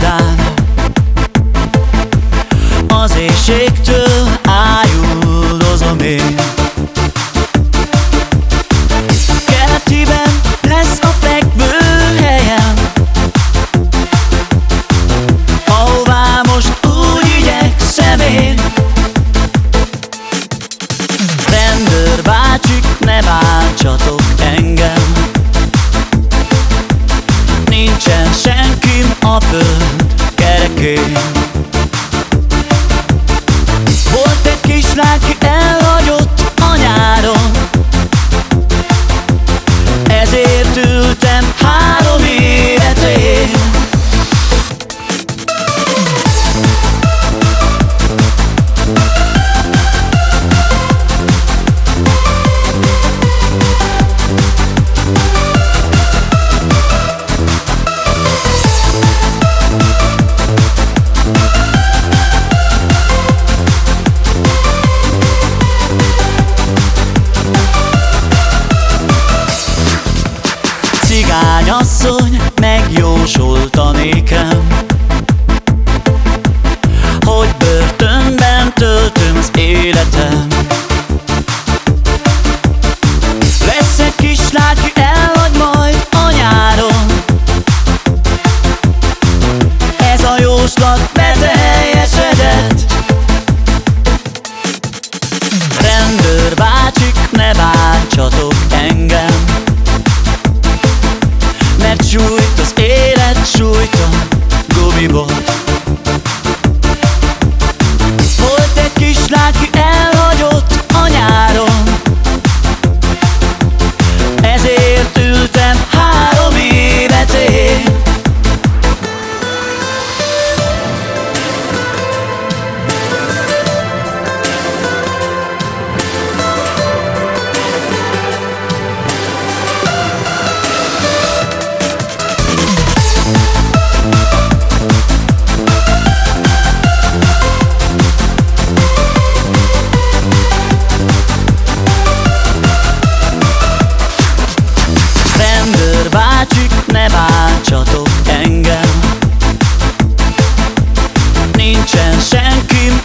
járdán Az éjségtől ájuldozom én. Kertiben lesz a fekvő helyem. Ahová most úgy igyekszem én. Rendőr bácsik, ne bántsatok engem. Nincsen senkim a föld kerekén. Cigányasszony megjósolta nékem Hogy börtönben töltöm az életem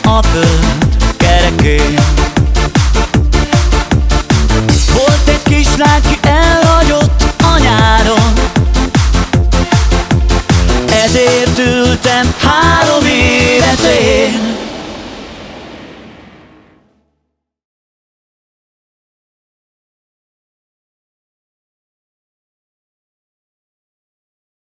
a föld kerekén. Volt egy kislány, ki elhagyott a nyáron. Ezért ültem három évet én